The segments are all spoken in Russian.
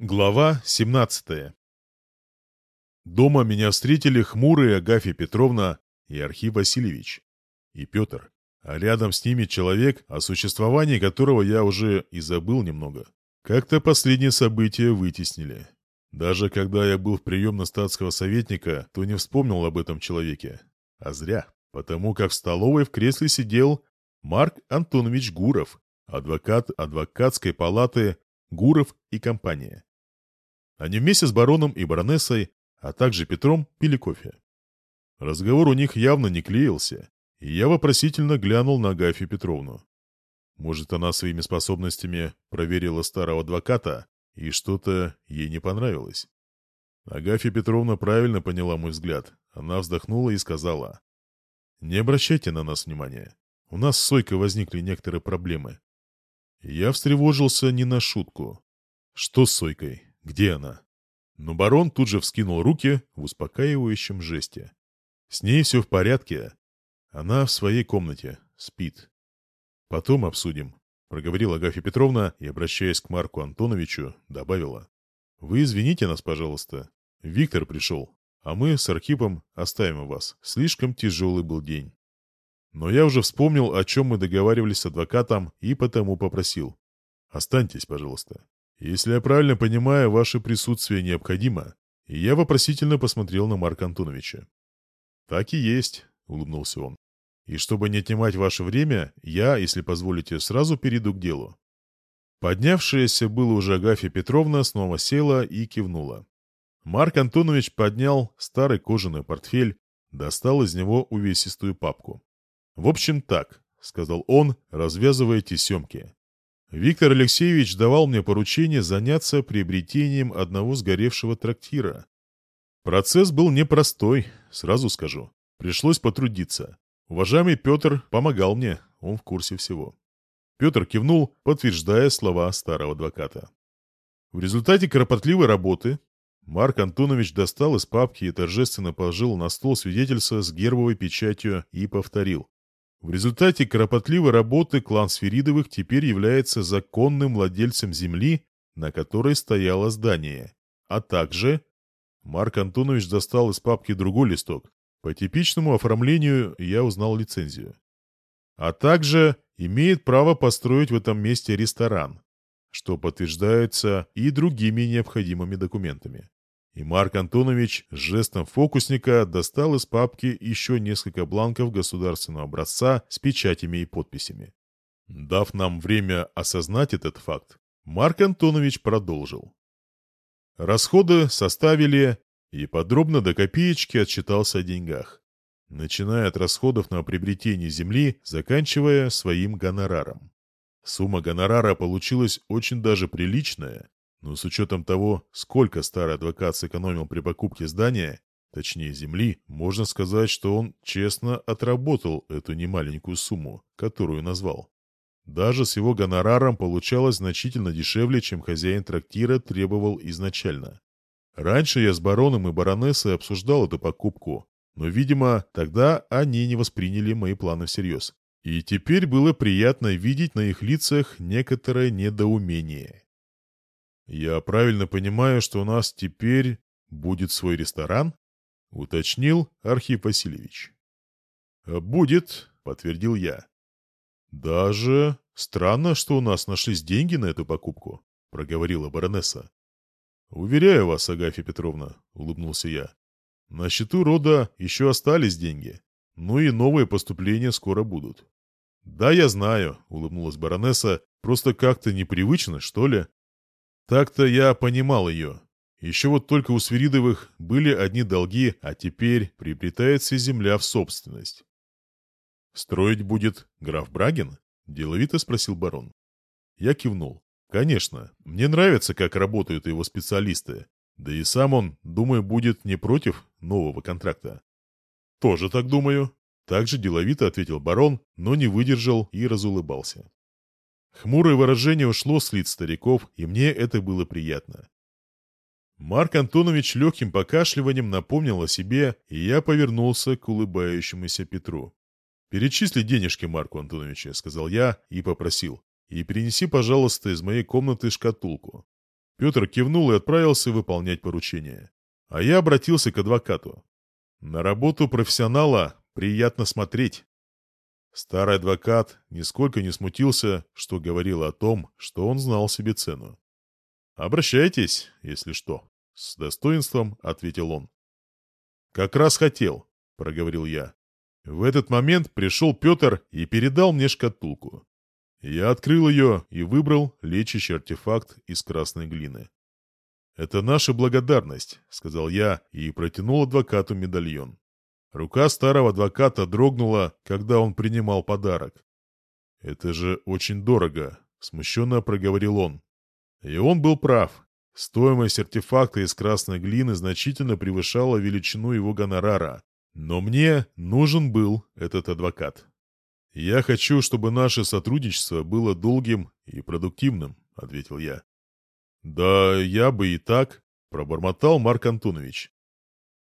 Глава 17 Дома меня встретили хмурые Агафья Петровна и Архив Васильевич, и Петр, а рядом с ними человек, о существовании которого я уже и забыл немного. Как-то последние события вытеснили. Даже когда я был в приемно статского советника, то не вспомнил об этом человеке. А зря, потому как в столовой в кресле сидел Марк Антонович Гуров, адвокат адвокатской палаты Гуров и компания. Они вместе с бароном и баронессой, а также Петром, пили кофе. Разговор у них явно не клеился, и я вопросительно глянул на Агафью Петровну. Может, она своими способностями проверила старого адвоката, и что-то ей не понравилось. Агафья Петровна правильно поняла мой взгляд. Она вздохнула и сказала. «Не обращайте на нас внимания. У нас с Сойкой возникли некоторые проблемы». Я встревожился не на шутку. «Что с Сойкой?» Где она? Но барон тут же вскинул руки в успокаивающем жесте. С ней все в порядке. Она в своей комнате. Спит. Потом обсудим. Проговорила Агафья Петровна и, обращаясь к Марку Антоновичу, добавила. Вы извините нас, пожалуйста. Виктор пришел, а мы с Архипом оставим вас. Слишком тяжелый был день. Но я уже вспомнил, о чем мы договаривались с адвокатом, и потому попросил. Останьтесь, пожалуйста. Если я правильно понимаю, ваше присутствие необходимо. И я вопросительно посмотрел на Марка Антоновича. Так и есть, улыбнулся он. И чтобы не отнимать ваше время, я, если позволите, сразу перейду к делу. Поднявшаяся было уже Агафья Петровна снова села и кивнула. Марк Антонович поднял старый кожаный портфель, достал из него увесистую папку. «В общем так», — сказал он, развязывая тесемки. Виктор Алексеевич давал мне поручение заняться приобретением одного сгоревшего трактира. Процесс был непростой, сразу скажу. Пришлось потрудиться. Уважаемый Петр помогал мне, он в курсе всего. Петр кивнул, подтверждая слова старого адвоката. В результате кропотливой работы Марк Антонович достал из папки и торжественно положил на стол свидетельство с гербовой печатью и повторил. В результате кропотливой работы клан Сферидовых теперь является законным владельцем земли, на которой стояло здание. А также... Марк Антонович достал из папки другой листок. По типичному оформлению я узнал лицензию. А также имеет право построить в этом месте ресторан, что подтверждается и другими необходимыми документами и Марк Антонович с жестом фокусника достал из папки еще несколько бланков государственного образца с печатями и подписями. Дав нам время осознать этот факт, Марк Антонович продолжил. Расходы составили и подробно до копеечки отчитался о деньгах, начиная от расходов на приобретение земли, заканчивая своим гонораром. Сумма гонорара получилась очень даже приличная, но с учетом того, сколько старый адвокат сэкономил при покупке здания, точнее земли, можно сказать, что он честно отработал эту немаленькую сумму, которую назвал. Даже с его гонораром получалось значительно дешевле, чем хозяин трактира требовал изначально. Раньше я с бароном и баронессой обсуждал эту покупку, но, видимо, тогда они не восприняли мои планы всерьез. И теперь было приятно видеть на их лицах некоторое недоумение. «Я правильно понимаю, что у нас теперь будет свой ресторан?» — уточнил Архип Васильевич. Э, «Будет», — подтвердил я. «Даже странно, что у нас нашлись деньги на эту покупку», — проговорила баронесса. «Уверяю вас, Агафья Петровна», — улыбнулся я. «На счету рода еще остались деньги, ну и новые поступления скоро будут». «Да, я знаю», — улыбнулась баронесса, — «просто как-то непривычно, что ли?» Так-то я понимал ее. Еще вот только у Свиридовых были одни долги, а теперь приобретается земля в собственность. «Строить будет граф Брагин?» – деловито спросил барон. Я кивнул. «Конечно, мне нравится, как работают его специалисты. Да и сам он, думаю, будет не против нового контракта». «Тоже так думаю», – также деловито ответил барон, но не выдержал и разулыбался. Хмурое выражение ушло с лиц стариков, и мне это было приятно. Марк Антонович легким покашливанием напомнил о себе, и я повернулся к улыбающемуся Петру. «Перечисли денежки Марку Антоновичу», — сказал я и попросил. «И принеси, пожалуйста, из моей комнаты шкатулку». Петр кивнул и отправился выполнять поручение. А я обратился к адвокату. «На работу профессионала приятно смотреть». Старый адвокат нисколько не смутился, что говорил о том, что он знал себе цену. «Обращайтесь, если что», — с достоинством ответил он. «Как раз хотел», — проговорил я. В этот момент пришел Петр и передал мне шкатулку. Я открыл ее и выбрал лечащий артефакт из красной глины. «Это наша благодарность», — сказал я и протянул адвокату медальон. Рука старого адвоката дрогнула, когда он принимал подарок. «Это же очень дорого», — смущенно проговорил он. И он был прав. Стоимость артефакта из красной глины значительно превышала величину его гонорара. Но мне нужен был этот адвокат. «Я хочу, чтобы наше сотрудничество было долгим и продуктивным», — ответил я. «Да я бы и так», — пробормотал Марк Антонович.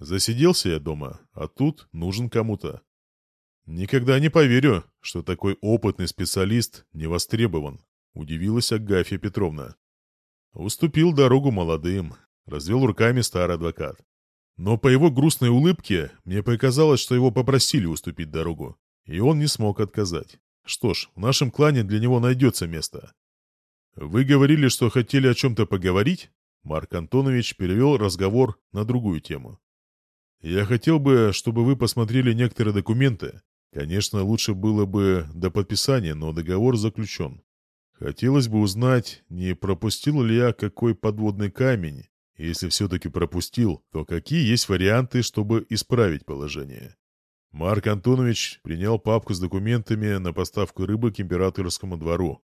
Засиделся я дома, а тут нужен кому-то. Никогда не поверю, что такой опытный специалист не востребован, удивилась Агафья Петровна. Уступил дорогу молодым, развел руками старый адвокат. Но по его грустной улыбке мне показалось, что его попросили уступить дорогу, и он не смог отказать. Что ж, в нашем клане для него найдется место. «Вы говорили, что хотели о чем-то поговорить?» Марк Антонович перевел разговор на другую тему. Я хотел бы, чтобы вы посмотрели некоторые документы. Конечно, лучше было бы до подписания, но договор заключен. Хотелось бы узнать, не пропустил ли я какой подводный камень. Если все-таки пропустил, то какие есть варианты, чтобы исправить положение? Марк Антонович принял папку с документами на поставку рыбы к императорскому двору.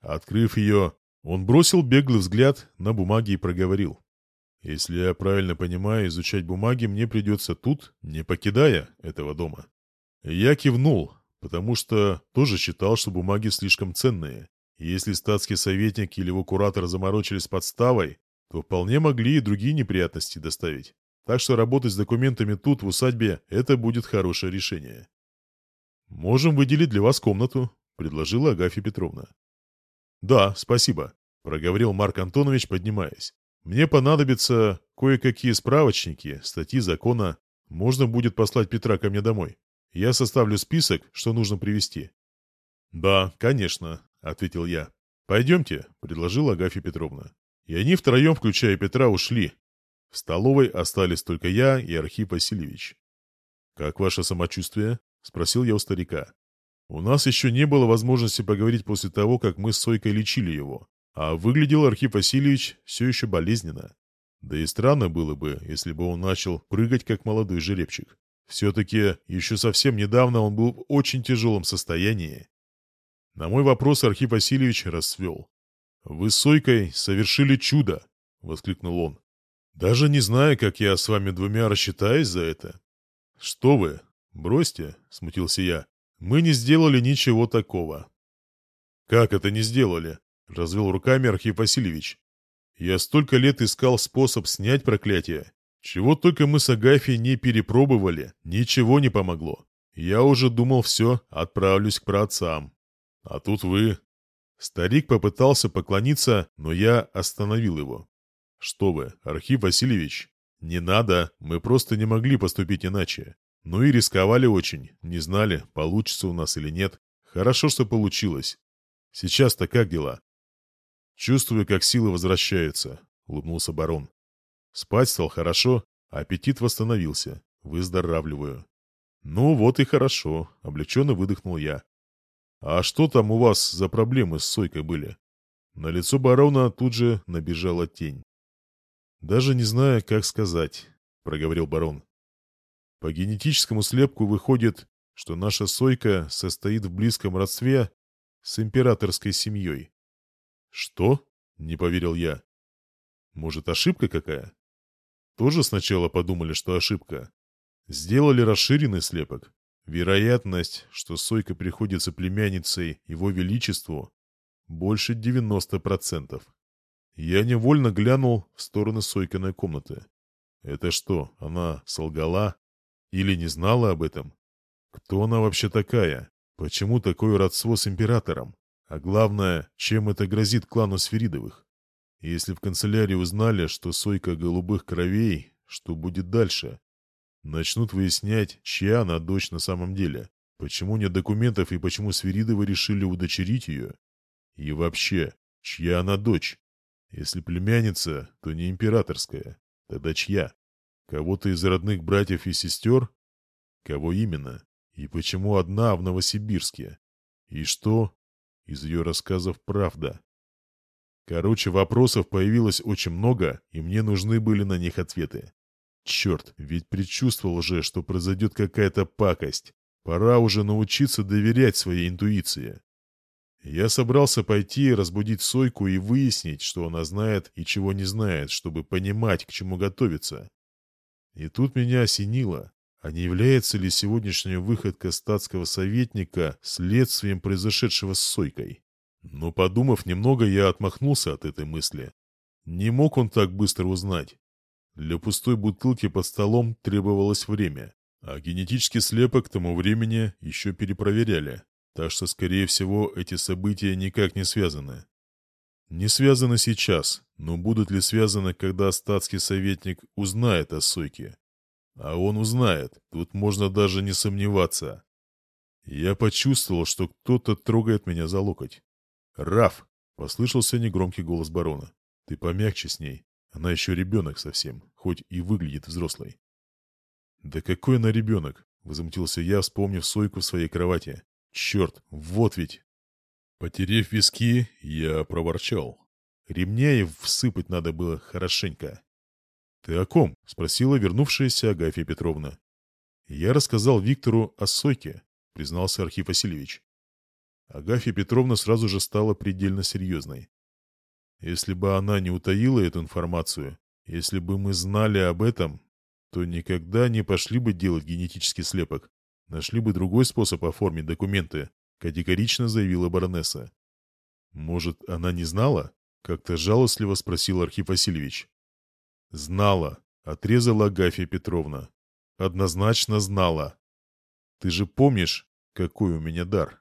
Открыв ее, он бросил беглый взгляд на бумаги и проговорил. Если я правильно понимаю, изучать бумаги мне придется тут, не покидая этого дома. Я кивнул, потому что тоже считал, что бумаги слишком ценные. Если статский советник или его куратор заморочились подставой, то вполне могли и другие неприятности доставить. Так что работать с документами тут, в усадьбе, это будет хорошее решение. «Можем выделить для вас комнату», — предложила Агафья Петровна. «Да, спасибо», — проговорил Марк Антонович, поднимаясь. Мне понадобятся кое-какие справочники, статьи закона. Можно будет послать Петра ко мне домой. Я составлю список, что нужно привести. «Да, конечно», — ответил я. «Пойдемте», — предложила Агафья Петровна. И они втроем, включая Петра, ушли. В столовой остались только я и Архип Васильевич. «Как ваше самочувствие?» — спросил я у старика. «У нас еще не было возможности поговорить после того, как мы с Сойкой лечили его. А выглядел Архип Васильевич все еще болезненно. Да и странно было бы, если бы он начал прыгать, как молодой жеребчик. Все-таки еще совсем недавно он был в очень тяжелом состоянии. На мой вопрос Архип Васильевич расцвел. «Вы с Сойкой совершили чудо!» — воскликнул он. «Даже не знаю, как я с вами двумя рассчитаюсь за это». «Что вы? Бросьте!» — смутился я. «Мы не сделали ничего такого». «Как это не сделали?» Развел руками Архип Васильевич. Я столько лет искал способ снять проклятие. Чего только мы с Агафьей не перепробовали, ничего не помогло. Я уже думал, все, отправлюсь к праотцам. А тут вы. Старик попытался поклониться, но я остановил его. Что вы, Архип Васильевич, не надо, мы просто не могли поступить иначе. Ну и рисковали очень, не знали, получится у нас или нет. Хорошо, что получилось. Сейчас-то как дела? Чувствую, как силы возвращаются», — улыбнулся барон. «Спать стал хорошо, а аппетит восстановился. Выздоравливаю». «Ну вот и хорошо», — облегченно выдохнул я. «А что там у вас за проблемы с Сойкой были?» На лицо барона тут же набежала тень. «Даже не знаю, как сказать», — проговорил барон. «По генетическому слепку выходит, что наша Сойка состоит в близком родстве с императорской семьей. «Что?» — не поверил я. «Может, ошибка какая?» Тоже сначала подумали, что ошибка. Сделали расширенный слепок. Вероятность, что Сойка приходится племянницей Его Величеству, больше 90%. Я невольно глянул в сторону Сойкиной комнаты. Это что, она солгала? Или не знала об этом? Кто она вообще такая? Почему такое родство с императором? А главное, чем это грозит клану Сферидовых? Если в канцелярии узнали, что сойка голубых кровей, что будет дальше? Начнут выяснять, чья она дочь на самом деле. Почему нет документов и почему Сверидовы решили удочерить ее? И вообще, чья она дочь? Если племянница, то не императорская. Тогда чья? Кого-то из родных братьев и сестер? Кого именно? И почему одна в Новосибирске? И что, из ее рассказов правда. Короче, вопросов появилось очень много, и мне нужны были на них ответы. Черт, ведь предчувствовал же, что произойдет какая-то пакость. Пора уже научиться доверять своей интуиции. Я собрался пойти разбудить Сойку и выяснить, что она знает и чего не знает, чтобы понимать, к чему готовиться. И тут меня осенило. А не является ли сегодняшняя выходка статского советника следствием произошедшего с Сойкой? Но подумав немного, я отмахнулся от этой мысли. Не мог он так быстро узнать. Для пустой бутылки под столом требовалось время, а генетический слепок к тому времени еще перепроверяли, так что, скорее всего, эти события никак не связаны. Не связаны сейчас, но будут ли связаны, когда статский советник узнает о Сойке? А он узнает, тут можно даже не сомневаться. Я почувствовал, что кто-то трогает меня за локоть. «Раф!» — послышался негромкий голос барона. «Ты помягче с ней. Она еще ребенок совсем, хоть и выглядит взрослой». «Да какой она ребенок?» — возмутился я, вспомнив Сойку в своей кровати. «Черт, вот ведь!» Потерев виски, я проворчал. Ремня и всыпать надо было хорошенько. «Ты о ком?» — спросила вернувшаяся Агафья Петровна. «Я рассказал Виктору о Сойке», — признался Архив Васильевич. Агафья Петровна сразу же стала предельно серьезной. «Если бы она не утаила эту информацию, если бы мы знали об этом, то никогда не пошли бы делать генетический слепок. Нашли бы другой способ оформить документы», — категорично заявила баронесса. «Может, она не знала?» — как-то жалостливо спросил Архив Васильевич. «Знала», — отрезала Агафья Петровна. «Однозначно знала. Ты же помнишь, какой у меня дар?»